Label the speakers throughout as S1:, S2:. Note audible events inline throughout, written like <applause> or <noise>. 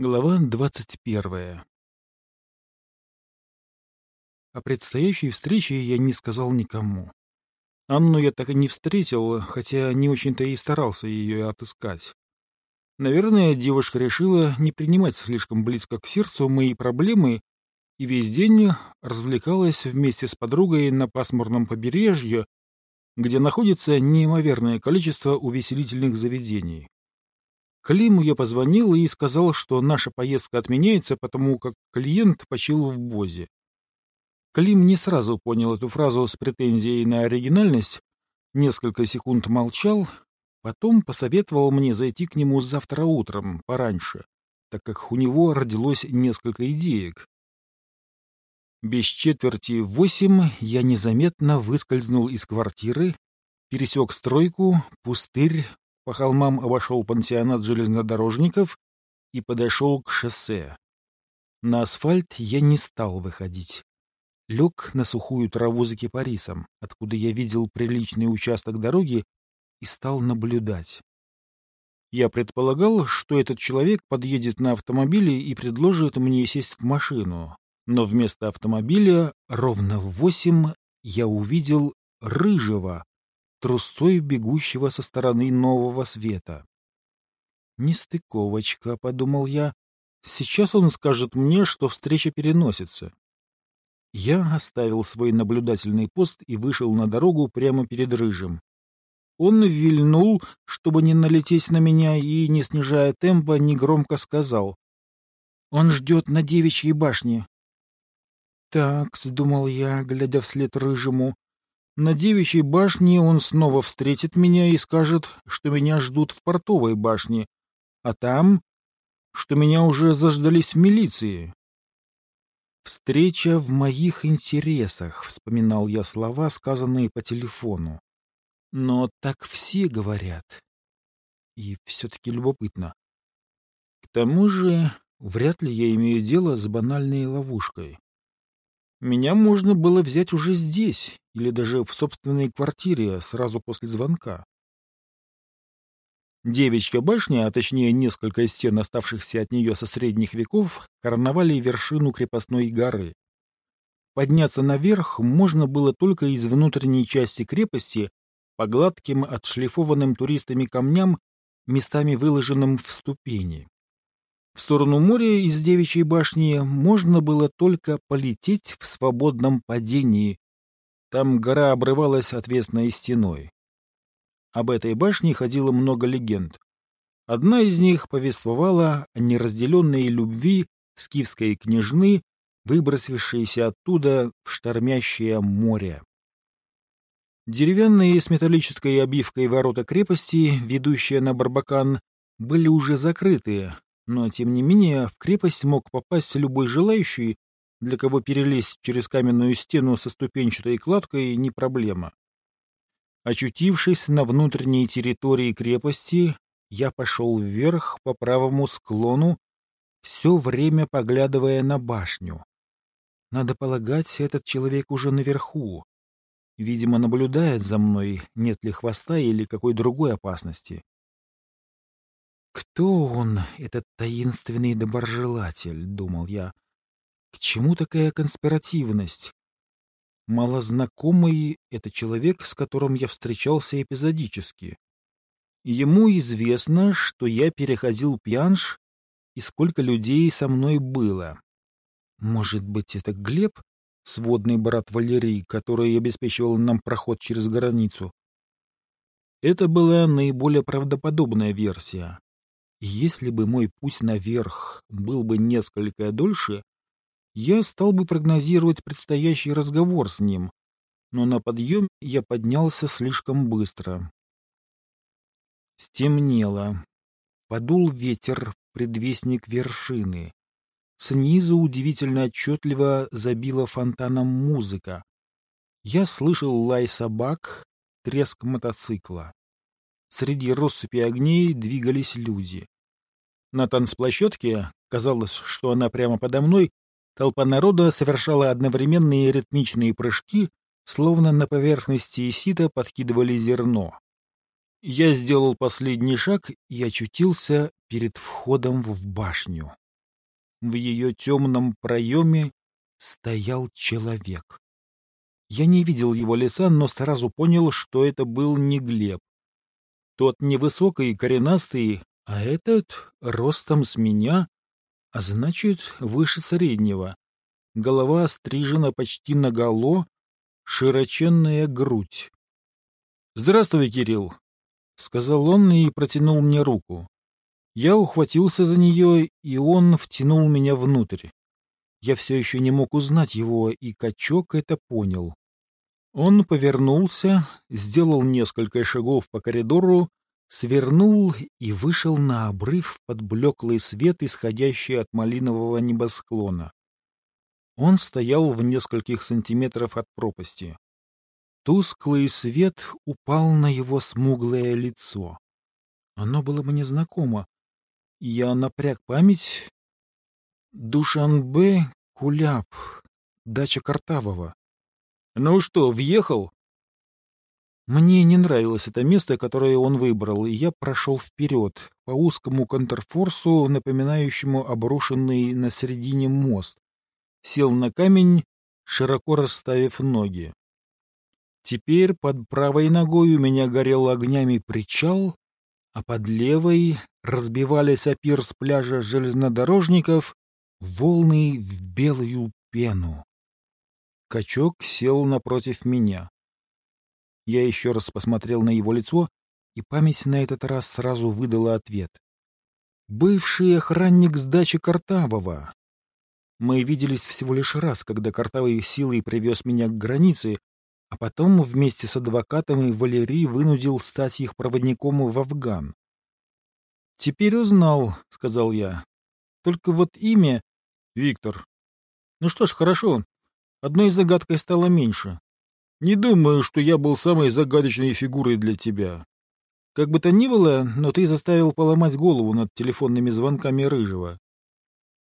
S1: Глава двадцать первая О предстоящей встрече я не сказал никому. Анну я так и не встретил, хотя не очень-то и старался ее отыскать. Наверное, девушка решила не принимать слишком близко к сердцу мои проблемы и весь день развлекалась вместе с подругой на пасмурном побережье, где находится неимоверное количество увеселительных заведений. Климу я позвонил и сказал, что наша поездка отменяется, потому как клиент почил в Бозе. Клим не сразу понял эту фразу с претензией на оригинальность, несколько секунд молчал, потом посоветовал мне зайти к нему завтра утром, пораньше, так как у него родилось несколько идеек. Без четверти восемь я незаметно выскользнул из квартиры, пересек стройку, пустырь, по холмам обошел пансионат железнодорожников и подошел к шоссе. На асфальт я не стал выходить. Лег на сухую траву за кипарисом, откуда я видел приличный участок дороги, и стал наблюдать. Я предполагал, что этот человек подъедет на автомобиле и предложит мне сесть в машину, но вместо автомобиля ровно в восемь я увидел рыжего, трусцой бегущего со стороны нового света. «Нестыковочка», — подумал я. «Сейчас он скажет мне, что встреча переносится». Я оставил свой наблюдательный пост и вышел на дорогу прямо перед Рыжим. Он вильнул, чтобы не налететь на меня, и, не снижая темпа, негромко сказал. «Он ждет на девичьей башне». «Так», — думал я, глядя вслед Рыжему, на девичьей башне он снова встретит меня и скажет, что меня ждут в портовой башне, а там, что меня уже заждались в милиции. «Встреча в моих интересах», — вспоминал я слова, сказанные по телефону. «Но так все говорят. И все-таки любопытно. К тому же, вряд ли я имею дело с банальной ловушкой. Меня можно было взять уже здесь, или даже в собственной квартире сразу после звонка. Девичья башня, а точнее несколько стен, оставшихся от нее со средних веков, короновали вершину крепостной горы. Подняться наверх можно было только из внутренней части крепости по гладким, отшлифованным туристами камням, местами выложенным в ступени. В сторону моря из Девичьей башни можно было только полететь в свободном падении. Там гора обрывалась отвесной стеной. Об этой башне ходило много легенд. Одна из них повествовала о неразделенной любви скифской княжны, выбросившейся оттуда в штормящее море. Деревянные с металлической обивкой ворота крепости, ведущие на Барбакан, были уже закрыты, но, тем не менее, в крепость мог попасть любой желающий, для кого перелезть через каменную стену со ступенчатой кладкой не проблема. Очутившись на внутренней территории крепости, я пошел вверх по правому склону, все время поглядывая на башню. Надо полагать, этот человек уже наверху. Видимо, наблюдает за мной, нет ли хвоста или какой другой опасности. «Кто он, этот таинственный доброжелатель?» — думал я. «К чему такая конспиративность?» Малознакомый — это человек, с которым я встречался эпизодически. Ему известно, что я переходил пьянш и сколько людей со мной было. Может быть, это Глеб, сводный брат Валерий, который обеспечивал нам проход через границу? Это была наиболее правдоподобная версия. Если бы мой путь наверх был бы несколько дольше, я стал бы прогнозировать предстоящий разговор с ним, но на подъем я поднялся слишком быстро. Стемнело. Подул ветер, предвестник вершины. Снизу удивительно отчетливо забила фонтаном музыка. Я слышал лай собак, треск мотоцикла. Среди россыпи огней двигались люди. На танцплощадке, казалось, что она прямо подо мной, толпа народа совершала одновременные ритмичные прыжки, словно на поверхности сита подкидывали зерно. Я сделал последний шаг и очутился перед входом в башню. в ее темном проеме стоял человек. Я не видел его лица, но сразу понял, что это был не Глеб. Тот невысокий и коренастый, а этот ростом с меня, а значит, выше среднего. Голова стрижена почти наголо, широченная грудь. — Здравствуй, Кирилл, — сказал он и протянул мне руку. Я ухватился за нее, и он втянул меня внутрь. Я все еще не мог узнать его, и качок это понял. Он повернулся, сделал несколько шагов по коридору, свернул и вышел на обрыв под блеклый свет, исходящий от малинового небосклона. Он стоял в нескольких сантиметров от пропасти. Тусклый свет упал на его смуглое лицо. Оно было мне знакомо. Я напряг память. Душанбе, Куляб, дача Картавого. Ну что, въехал? Мне не нравилось это место, которое он выбрал, и я прошел вперед, по узкому контрфорсу, напоминающему обрушенный на середине мост, сел на камень, широко расставив ноги. Теперь под правой ногой у меня горел огнями причал, а под левой разбивались о пирс пляжа железнодорожников волны в белую пену. Качок сел напротив меня. Я еще раз посмотрел на его лицо, и память на этот раз сразу выдала ответ. Бывший охранник с дачи Картавого, мы виделись всего лишь раз, когда Картавый силой привез меня к границе, а потом вместе с адвокатом и Валерий вынудил стать их проводником в Афган. «Теперь узнал», — сказал я. «Только вот имя...» «Виктор». «Ну что ж, хорошо. Одной загадкой стало меньше. Не думаю, что я был самой загадочной фигурой для тебя. Как бы то ни было, но ты заставил поломать голову над телефонными звонками Рыжего.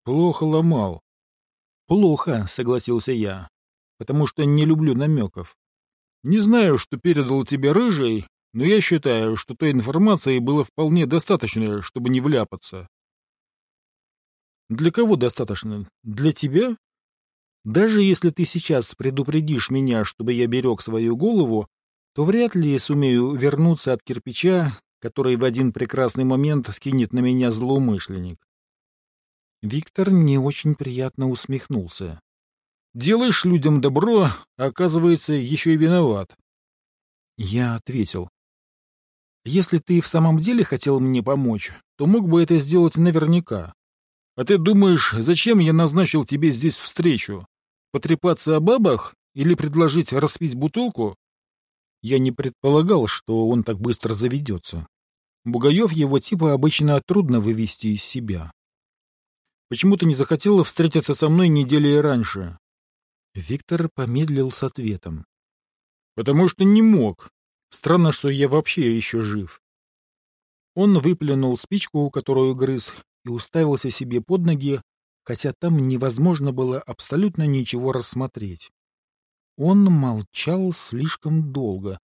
S1: Плохо ломал. «Плохо», — согласился я, — «потому что не люблю намеков. Не знаю, что передал тебе Рыжий, но я считаю, что той информации было вполне достаточно, чтобы не вляпаться». «Для кого достаточно? Для тебя? Даже если ты сейчас предупредишь меня, чтобы я берег свою голову, то вряд ли сумею вернуться от кирпича, который в один прекрасный момент скинет на меня злоумышленник. Виктор не очень приятно усмехнулся. «Делаешь людям добро, а оказывается, еще и виноват». Я ответил. «Если ты в самом деле хотел мне помочь, то мог бы это сделать наверняка. А ты думаешь, зачем я назначил тебе здесь встречу? Потрепаться о бабах или предложить распить бутылку?» Я не предполагал, что он так быстро заведется. Бугаев его типа обычно трудно вывести из себя. Почему ты не захотела встретиться со мной недели раньше? Виктор помедлил с ответом. Потому что не мог. Странно, что я вообще еще жив. Он выплюнул спичку, которую грыз, и уставился себе под ноги, хотя там невозможно было абсолютно ничего рассмотреть. Он молчал слишком долго.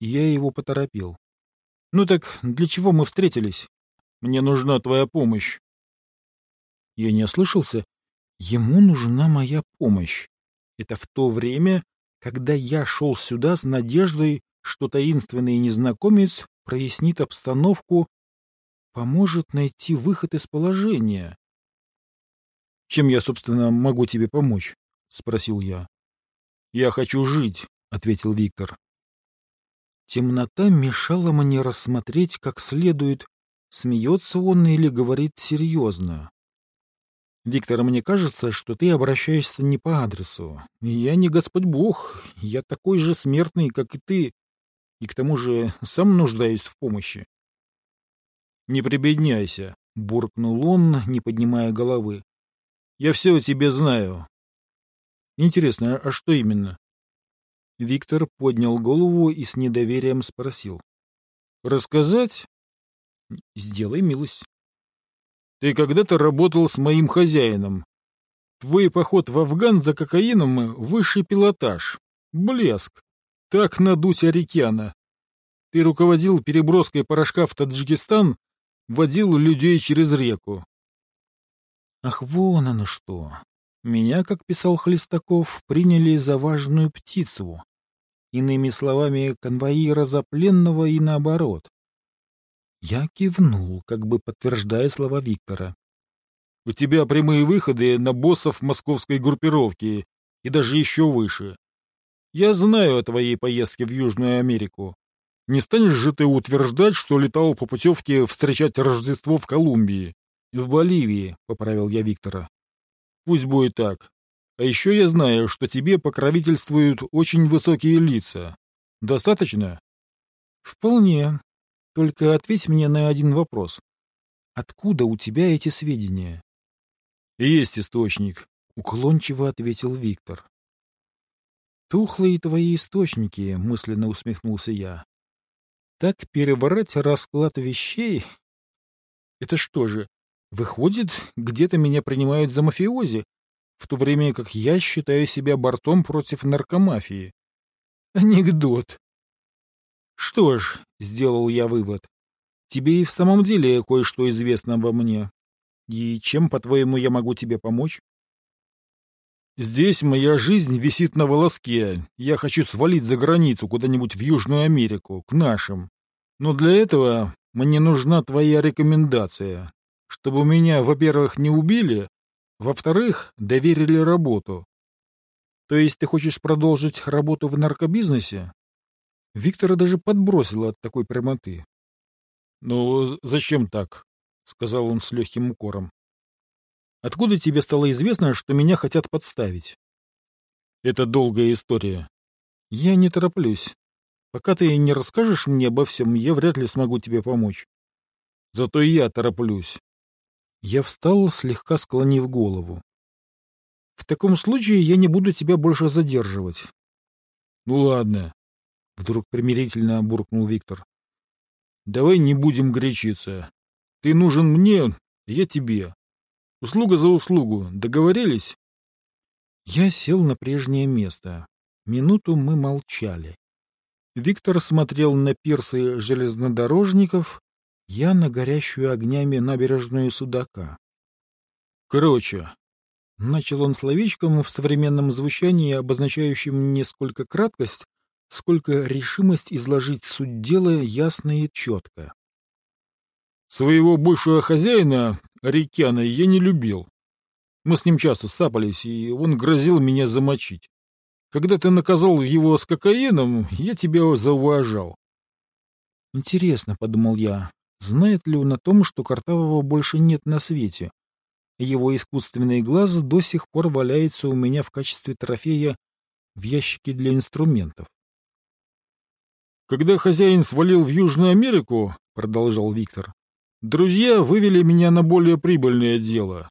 S1: Я его поторопил. — Ну так для чего мы встретились? Мне нужна твоя помощь. Я не ослышался. Ему нужна моя помощь. Это в то время, когда я шел сюда с надеждой, что таинственный незнакомец прояснит обстановку, поможет найти выход из положения. — Чем я, собственно, могу тебе помочь? — спросил я. — Я хочу жить, — ответил Виктор. Темнота мешала мне рассмотреть как следует, смеется он или говорит серьезно. Виктор, мне кажется, что ты обращаешься не по адресу. Я не Господь Бог, я такой же смертный, как и ты, и к тому же сам нуждаюсь в помощи. Не прибедняйся, — буркнул он, не поднимая головы. Я все о тебе знаю. Интересно, а что именно? Виктор поднял голову и с недоверием спросил. Рассказать? Сделай милость. Ты когда-то работал с моим хозяином. Твой поход в Афган за кокаином — высший пилотаж. Блеск. Так надуть Арикяна. Ты руководил переброской порошка в Таджикистан, водил людей через реку. Ах, вон оно что. Меня, как писал Хлестаков, приняли за важную птицу. Иными словами, конвоира за пленного и наоборот. Я кивнул, как бы подтверждая слова Виктора.
S2: — У тебя прямые выходы на боссов московской группировки и даже еще выше. Я знаю о твоей поездке в Южную Америку. Не станешь же ты утверждать, что летал по путевке встречать Рождество в Колумбии? — В Боливии, — поправил я Виктора. — Пусть будет так. А еще я знаю, что тебе покровительствуют очень высокие лица. Достаточно?
S1: — Вполне. Только ответь мне на один вопрос. Откуда у тебя эти сведения?
S2: — Есть источник, — уклончиво ответил Виктор.
S1: «Тухлые твои источники», — мысленно усмехнулся я. «Так перебрать расклад вещей? Это что же, выходит, где-то меня принимают за мафиози, в то время как я считаю себя бортом против наркомафии? Анекдот!» «Что ж», — сделал я вывод, — «тебе и в самом деле кое-что известно обо мне. И чем, по-твоему, я могу тебе помочь?»
S2: Здесь моя жизнь висит на волоске. Я хочу свалить за границу, куда-нибудь в Южную Америку, к нашим. Но для этого мне нужна твоя рекомендация, чтобы меня, во-первых, не убили, во-вторых, доверили работу.
S1: То есть ты хочешь продолжить работу в наркобизнесе? Виктора даже подбросило от такой прямоты.
S2: — Ну, зачем так? — сказал он с легким укором.
S1: Откуда тебе стало известно, что меня хотят подставить?
S2: Это долгая история.
S1: Я не тороплюсь. Пока ты не расскажешь мне обо всем, я вряд ли смогу тебе помочь.
S2: Зато и я тороплюсь.
S1: Я встал, слегка склонив голову. В таком случае я не буду тебя больше задерживать.
S2: Ну ладно.
S1: Вдруг примирительно буркнул Виктор.
S2: Давай не будем горячиться. Ты нужен мне, я тебе. Услуга за услугу. Договорились?
S1: Я сел на прежнее место. Минуту мы молчали. Виктор смотрел на пирсы железнодорожников, я на горящую огнями набережную Судака.
S2: Короче,
S1: начал он словечком в современном звучании, обозначающим не сколько краткость, сколько решимость изложить суть дела ясно и четко.
S2: Своего бывшего хозяина, Арикяна, я не любил. Мы с ним часто сапались, и он грозил меня замочить. Когда ты наказал его с кокаином, я тебя зауважал.
S1: Интересно, — подумал я, — знает ли он о том, что Картавого больше нет на свете? Его искусственный глаз до сих пор валяется у меня в качестве трофея в ящике для инструментов.
S2: Когда хозяин свалил в Южную Америку, — продолжал Виктор, Друзья вывели меня на более прибыльное дело.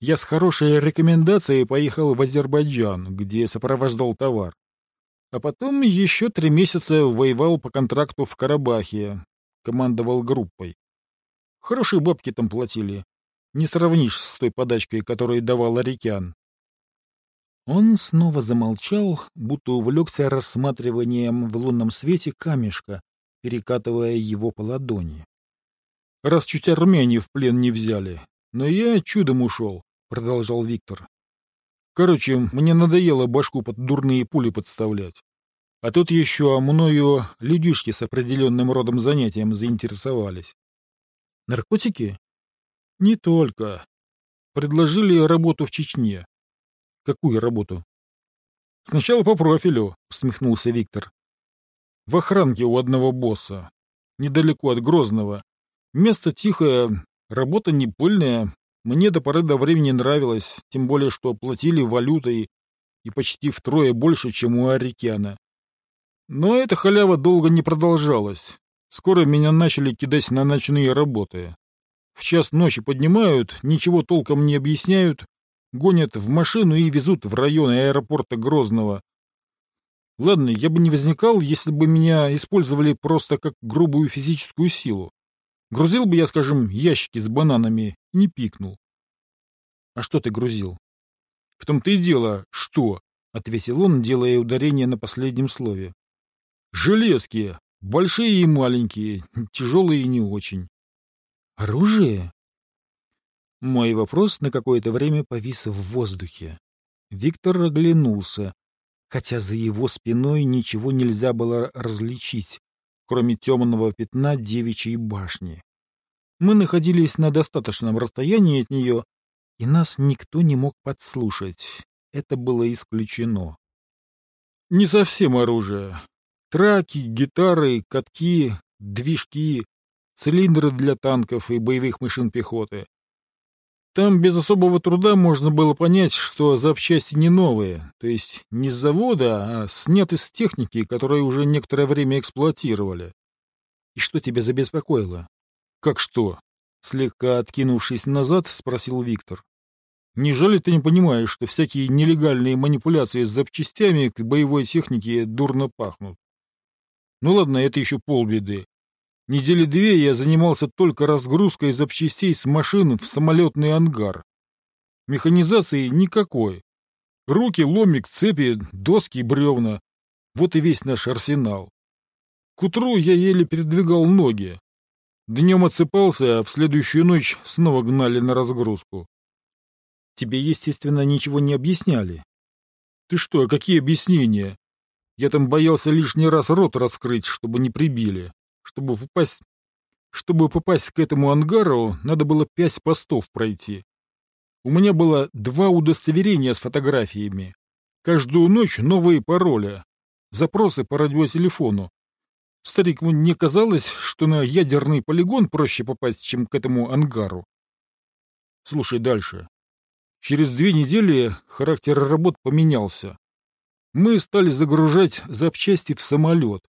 S2: Я с хорошей рекомендацией поехал в Азербайджан, где сопровождал товар. А потом еще три месяца воевал по контракту в Карабахе, командовал группой. Хорошие бабки там платили. Не сравнишь с той подачкой, которую давал Арикян.
S1: Он снова замолчал, будто увлекся рассматриванием в лунном свете камешка, перекатывая его по ладони
S2: раз чуть Армении в плен не взяли. Но я чудом ушел, — продолжал Виктор. Короче, мне надоело башку под дурные пули подставлять. А тут еще мною людишки с определенным родом занятием заинтересовались.
S1: Наркотики?
S2: Не только. Предложили работу в Чечне.
S1: Какую работу?
S2: Сначала по профилю, — усмехнулся Виктор. В охранке у одного босса, недалеко от Грозного, Место тихое, работа не пыльная. Мне до поры до времени нравилось, тем более, что платили валютой и почти втрое больше, чем у Арикяна. Но эта халява долго не продолжалась. Скоро меня начали кидать на ночные работы. В час ночи поднимают, ничего толком не объясняют, гонят в машину и везут в район аэропорта Грозного. Ладно, я бы не возникал, если бы меня использовали просто как грубую физическую силу. Грузил бы я, скажем, ящики с бананами, не пикнул.
S1: — А что ты грузил?
S2: — В том-то и дело, что, — ответил он, делая ударение на последнем слове. — Железки, большие и маленькие, тяжелые и не очень.
S1: — Оружие? Мой вопрос на какое-то время повис в воздухе. Виктор оглянулся, хотя за его спиной ничего нельзя было различить, кроме темного пятна девичьей башни. Мы находились на достаточном расстоянии от нее, и нас никто не мог подслушать. Это было исключено.
S2: Не совсем оружие. Траки, гитары, катки, движки, цилиндры для танков и боевых машин пехоты. Там без особого труда можно было понять, что запчасти не новые, то есть не с завода, а сняты с техники, которую уже некоторое время эксплуатировали.
S1: И что тебя забеспокоило?
S2: Как что? Слегка откинувшись назад, спросил Виктор. Неужели ты не понимаешь, что всякие нелегальные манипуляции с запчастями к боевой технике дурно пахнут? Ну ладно, это еще полбеды. Недели две я занимался только разгрузкой запчастей с машин в самолетный ангар. Механизации никакой. Руки, ломик, цепи, доски, бревна. Вот и весь наш арсенал. К утру я еле передвигал ноги. Днем отсыпался, а в следующую ночь снова гнали на разгрузку.
S1: Тебе, естественно, ничего не объясняли.
S2: Ты что, какие объяснения? Я там боялся лишний раз рот раскрыть, чтобы не прибили. Чтобы попасть... Чтобы попасть к этому ангару, надо было пять постов пройти. У меня было два удостоверения с фотографиями. Каждую ночь новые пароли. Запросы по радиотелефону. Старик, мне казалось, что на ядерный полигон проще попасть, чем к этому ангару. Слушай дальше. Через две недели характер работ поменялся. Мы стали загружать запчасти в самолет.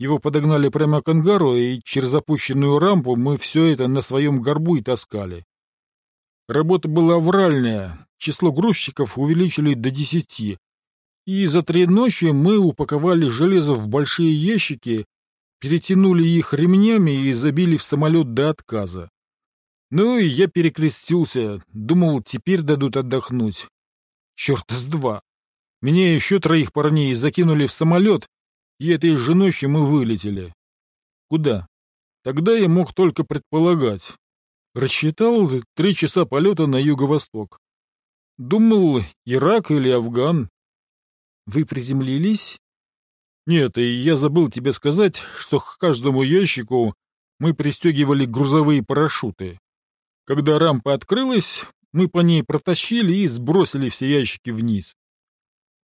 S2: Его подогнали прямо к ангару, и через опущенную рампу мы все это на своем горбу и таскали. Работа была авральная, число грузчиков увеличили до десяти, и за три ночи мы упаковали железо в большие ящики, перетянули их ремнями и забили в самолет до отказа. Ну и я перекрестился, думал, теперь дадут отдохнуть. Черт с два! Меня еще троих парней закинули в самолет, и этой же ночью мы вылетели. Куда? Тогда я мог только предполагать. Рассчитал три часа полета на юго-восток. Думал, Ирак или Афган.
S1: Вы приземлились?
S2: Нет, и я забыл тебе сказать, что к каждому ящику мы пристегивали грузовые парашюты. Когда рампа открылась, мы по ней протащили и сбросили все ящики вниз.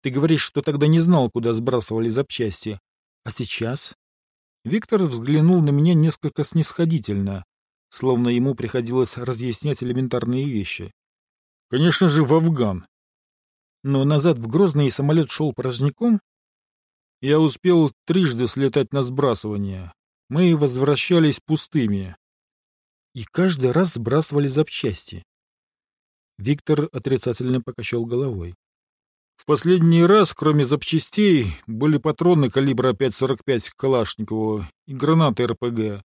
S1: Ты говоришь, что тогда не знал, куда сбрасывали запчасти. А сейчас? Виктор взглянул на меня несколько снисходительно, словно ему приходилось разъяснять элементарные вещи.
S2: Конечно же, в Афган.
S1: Но назад в Грозный самолет шел порожняком?
S2: Я успел трижды слетать на сбрасывание. Мы возвращались пустыми.
S1: И каждый раз сбрасывали запчасти. Виктор отрицательно покачал головой.
S2: В последний раз, кроме запчастей, были патроны калибра 5,45 к Калашникову и гранаты РПГ.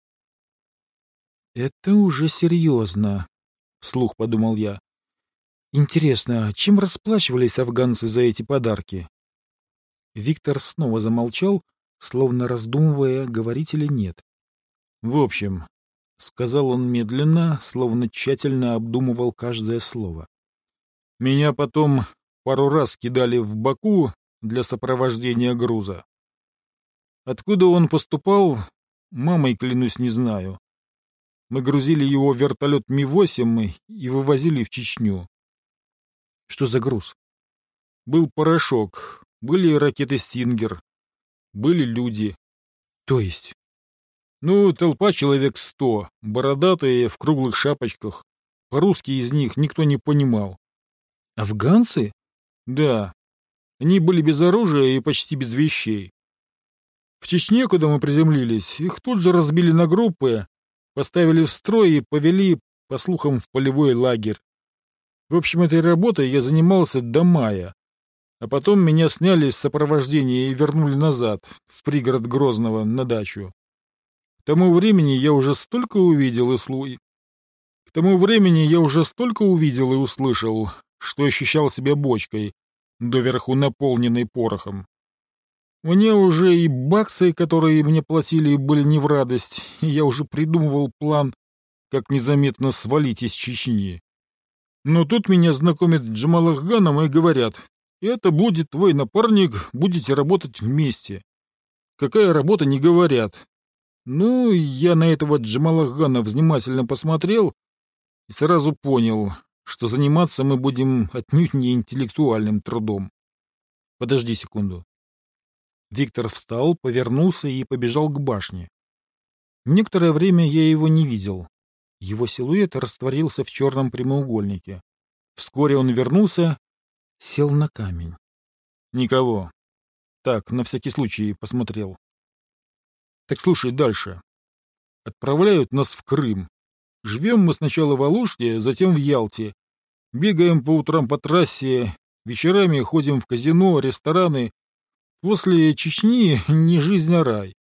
S1: «Это уже серьезно», — вслух подумал я. «Интересно, чем расплачивались афганцы за эти подарки?» Виктор снова замолчал, словно раздумывая, говорить или нет.
S2: «В общем», — сказал он медленно, словно тщательно обдумывал каждое слово. «Меня потом пару раз кидали в Баку для сопровождения груза. Откуда он поступал, мамой, клянусь, не знаю. Мы грузили его в вертолет Ми-8 и вывозили в Чечню.
S1: Что за груз?
S2: Был порошок, были ракеты «Стингер», были люди.
S1: То есть?
S2: Ну, толпа человек сто, бородатые, в круглых шапочках. По-русски из них никто не понимал.
S1: Афганцы?
S2: Да. Они были без оружия и почти без вещей. В Чечне, куда мы приземлились, их тут же разбили на группы, поставили в строй и повели, по слухам, в полевой лагерь. В общем, этой работой я занимался до мая. А потом меня сняли с сопровождения и вернули назад, в пригород Грозного, на дачу. К тому времени я уже столько увидел и слу... К тому времени я уже столько увидел и услышал, что ощущал себя бочкой, доверху наполненной порохом. Мне уже и баксы, которые мне платили, были не в радость, и я уже придумывал план, как незаметно свалить из Чечни. Но тут меня знакомят с Джамалахганом и говорят, это будет твой напарник, будете работать вместе. Какая работа, не говорят. Ну, я на этого Джамалахгана внимательно посмотрел и сразу понял, что заниматься мы будем отнюдь не интеллектуальным трудом. Подожди секунду. Виктор встал, повернулся и побежал к башне. Некоторое время я его не видел. Его силуэт растворился в черном прямоугольнике. Вскоре он вернулся, сел на камень. Никого. Так, на всякий случай посмотрел. Так слушай дальше. Отправляют нас в Крым. Живем мы сначала в Алуште, затем в Ялте. Бегаем по утрам по трассе, вечерами ходим в казино, рестораны. После Чечни <laughs> не жизнь, а рай.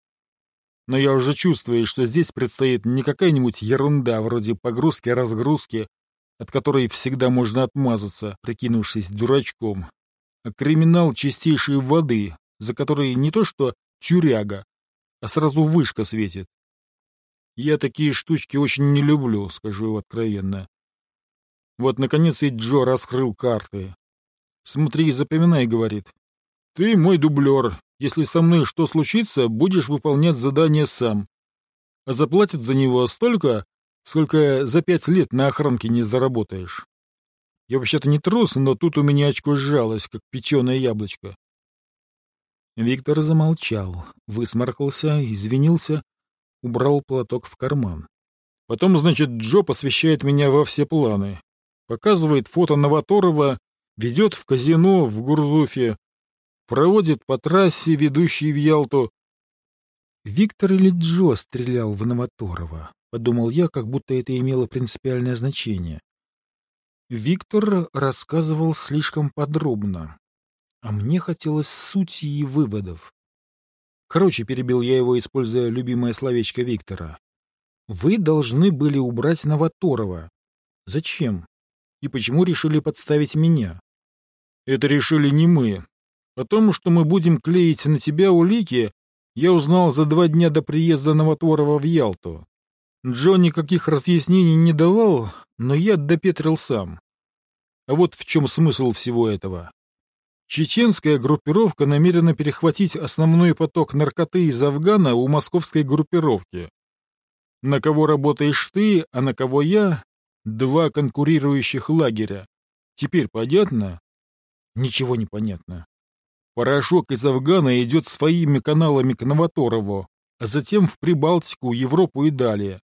S2: Но я уже чувствую, что здесь предстоит не какая-нибудь ерунда вроде погрузки-разгрузки, от которой всегда можно отмазаться, прикинувшись дурачком, а криминал чистейшей воды, за которой не то что тюряга, а сразу вышка светит. Я такие штучки очень не люблю, скажу откровенно. Вот, наконец, и Джо раскрыл карты. «Смотри, запоминай», — говорит. «Ты мой дублер. Если со мной что случится, будешь выполнять задание сам. А заплатят за него столько, сколько за пять лет на охранке не заработаешь. Я вообще-то не трус, но тут у меня очко сжалось, как печеное яблочко». Виктор замолчал, высморкался, извинился, убрал платок в карман. Потом, значит, Джо посвящает меня во все планы. Показывает фото Новоторова, ведет в казино в Гурзуфе, проводит по трассе, ведущей в Ялту.
S1: Виктор или Джо стрелял в Новоторова, подумал я, как будто это имело принципиальное значение. Виктор рассказывал слишком подробно, а мне хотелось сути и выводов. Короче, перебил я его, используя любимое словечко Виктора. Вы должны были убрать Новоторова. Зачем? И почему решили подставить меня?
S2: Это решили не мы. О том, что мы будем клеить на тебя улики, я узнал за два дня до приезда Новотворова в Ялту. Джо никаких разъяснений не давал, но я допетрил сам. А вот в чем смысл всего этого. Чеченская группировка намерена перехватить основной поток наркоты из Афгана у московской группировки. На кого работаешь ты, а на кого я — два конкурирующих лагеря. Теперь понятно? Ничего не понятно. Порошок из Афгана идет своими каналами к Новоторову, а затем в Прибалтику, Европу и далее.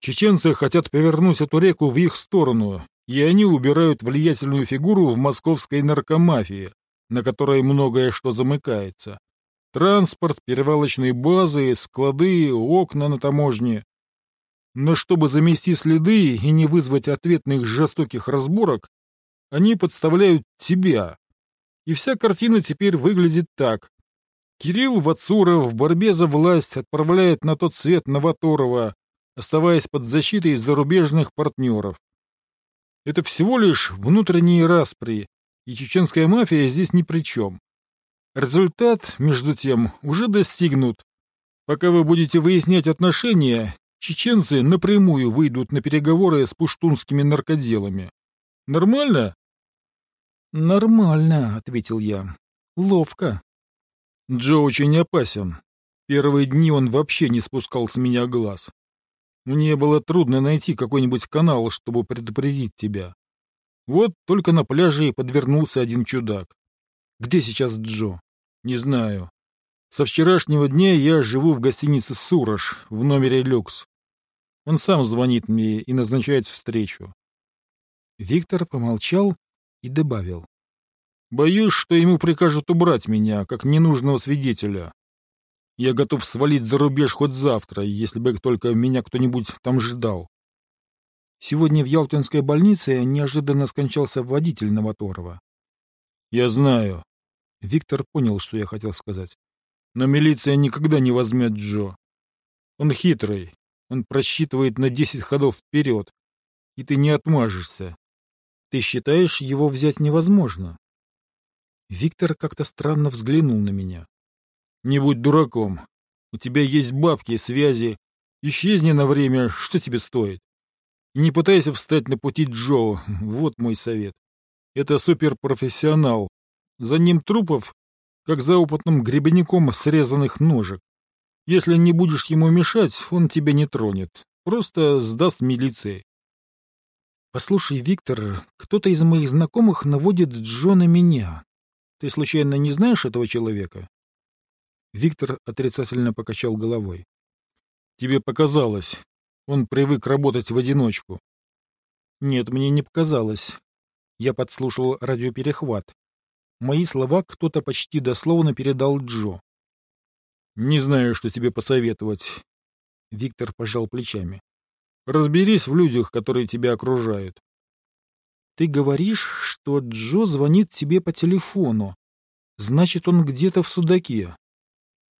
S2: Чеченцы хотят повернуть эту реку в их сторону, и они убирают влиятельную фигуру в московской наркомафии, на которой многое что замыкается. Транспорт, перевалочные базы, склады, окна на таможне. Но чтобы замести следы и не вызвать ответных жестоких разборок, они подставляют тебя. И вся картина теперь выглядит так. Кирилл Вацуров в борьбе за власть отправляет на тот свет Новоторова, оставаясь под защитой зарубежных партнеров. Это всего лишь внутренние распри, и чеченская мафия здесь ни при чем. Результат, между тем, уже достигнут. Пока вы будете выяснять отношения, чеченцы напрямую выйдут на переговоры с пуштунскими наркоделами. Нормально?
S1: Нормально, ответил я. Ловко.
S2: Джо очень опасен. Первые дни он вообще не спускал с меня глаз. Мне было трудно найти какой-нибудь канал, чтобы предупредить тебя. Вот только на пляже и подвернулся один чудак. Где сейчас Джо? Не знаю. Со вчерашнего дня я живу в гостинице «Сурож» в номере «Люкс». Он сам звонит мне и назначает встречу.
S1: Виктор помолчал и добавил.
S2: Боюсь, что ему прикажут убрать меня, как ненужного свидетеля. Я готов свалить за рубеж хоть завтра, если бы только меня кто-нибудь там ждал.
S1: Сегодня в Ялтинской больнице неожиданно скончался водитель Новоторова.
S2: Я знаю.
S1: Виктор понял, что я хотел сказать.
S2: Но милиция никогда не возьмет Джо. Он хитрый. Он просчитывает на десять ходов вперед. И ты не отмажешься.
S1: Ты считаешь, его взять невозможно? Виктор как-то странно взглянул на меня.
S2: Не будь дураком. У тебя есть бабки, связи. Исчезни на время, что тебе стоит? И не пытайся встать на пути Джо, вот мой совет. Это суперпрофессионал. За ним трупов, как за опытным гребенником срезанных ножек. Если не будешь ему мешать, он тебя не тронет. Просто сдаст милиции.
S1: Послушай, Виктор, кто-то из моих знакомых наводит Джо на меня. Ты случайно не знаешь этого человека? Виктор отрицательно покачал головой.
S2: Тебе показалось. Он привык работать в одиночку.
S1: Нет, мне не показалось. Я подслушал радиоперехват. Мои слова кто-то почти дословно передал Джо.
S2: Не знаю, что тебе посоветовать.
S1: Виктор пожал плечами.
S2: Разберись в людях, которые тебя окружают.
S1: Ты говоришь, что Джо звонит тебе по телефону. Значит, он где-то в Судаке.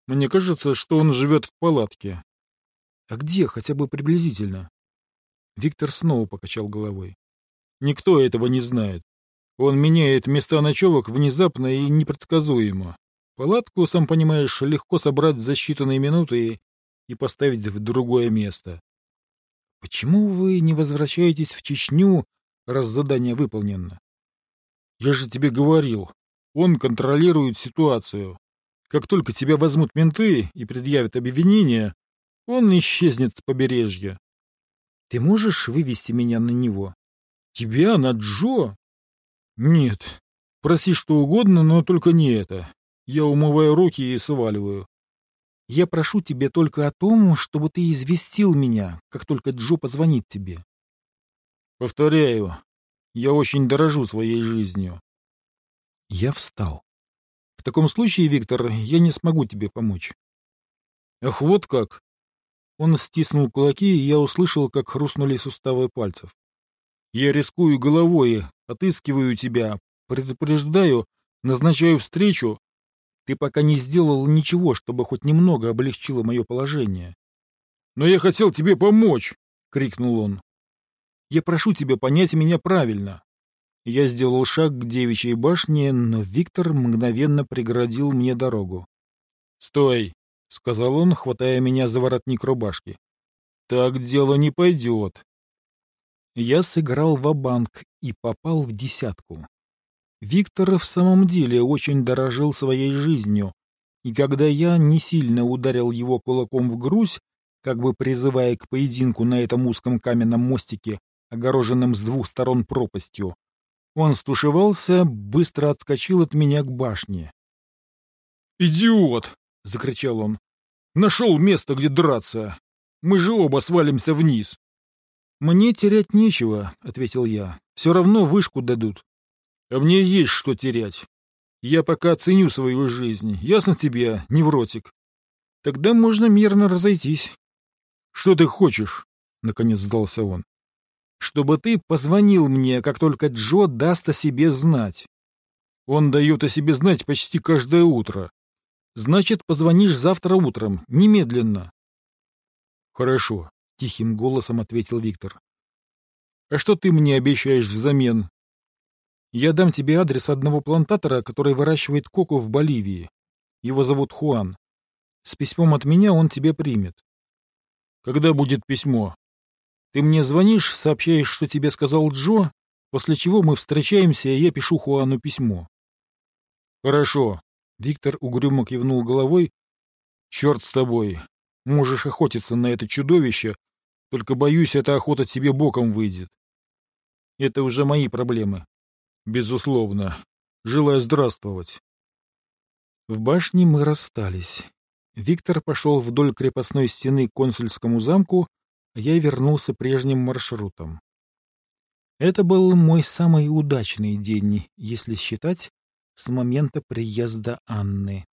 S2: Мне кажется, что он живет в палатке.
S1: А где, хотя бы приблизительно? Виктор снова покачал головой.
S2: Никто этого не знает. Он меняет места ночевок внезапно и непредсказуемо. Палатку, сам понимаешь, легко собрать за считанные минуты и поставить в другое место.
S1: Почему вы не возвращаетесь в Чечню, раз задание выполнено?
S2: Я же тебе говорил, он контролирует ситуацию. Как только тебя возьмут менты и предъявят обвинение, он исчезнет с побережья.
S1: Ты можешь вывести меня на него?
S2: Тебя на Джо? Нет. Проси что угодно, но только не это. Я умываю руки и сваливаю.
S1: Я прошу тебя только о том, чтобы ты известил меня, как только Джо позвонит тебе.
S2: Повторяю, я очень дорожу своей жизнью.
S1: Я встал. В таком случае, Виктор, я не смогу тебе помочь.
S2: Ах, вот как!
S1: Он стиснул кулаки, и я услышал, как хрустнули суставы пальцев.
S2: Я рискую головой, отыскиваю тебя, предупреждаю, назначаю встречу.
S1: Ты пока не сделал ничего, чтобы хоть немного облегчило мое положение.
S2: — Но я хотел тебе помочь! — крикнул он.
S1: — Я прошу тебя понять меня правильно. Я сделал шаг к девичьей башне, но Виктор мгновенно преградил мне дорогу.
S2: — Стой! — сказал он, хватая меня за воротник рубашки. — Так дело не пойдет.
S1: Я сыграл в банк и попал в десятку. Виктор в самом деле очень дорожил своей жизнью, и когда я не сильно ударил его кулаком в грудь, как бы призывая к поединку на этом узком каменном мостике, огороженном с двух сторон пропастью, он стушевался, быстро отскочил от меня к башне.
S2: «Идиот!» — закричал он. «Нашел место, где драться! Мы же оба свалимся вниз!»
S1: «Мне терять нечего», — ответил я. «Все равно вышку дадут».
S2: «А мне есть что терять. Я пока ценю свою жизнь. Ясно тебе, невротик?»
S1: «Тогда можно мирно разойтись».
S2: «Что ты хочешь?» — наконец сдался он.
S1: «Чтобы ты позвонил мне, как только Джо даст о себе знать».
S2: «Он дает о себе знать почти каждое утро.
S1: Значит, позвонишь завтра утром, немедленно.
S2: Хорошо,
S1: тихим голосом ответил Виктор.
S2: А что ты мне обещаешь взамен?
S1: Я дам тебе адрес одного плантатора, который выращивает коку в Боливии. Его зовут Хуан. С письмом от меня он тебе примет.
S2: Когда будет письмо?
S1: Ты мне звонишь, сообщаешь, что тебе сказал Джо, после чего мы встречаемся, и я пишу Хуану письмо.
S2: Хорошо,
S1: Виктор угрюмо кивнул головой.
S2: «Черт с тобой! Можешь охотиться на это чудовище, только, боюсь, эта охота тебе боком выйдет.
S1: Это уже мои проблемы».
S2: «Безусловно. Желаю здравствовать».
S1: В башне мы расстались. Виктор пошел вдоль крепостной стены к консульскому замку, а я вернулся прежним маршрутом. Это был мой самый удачный день, если считать с момента приезда Анны.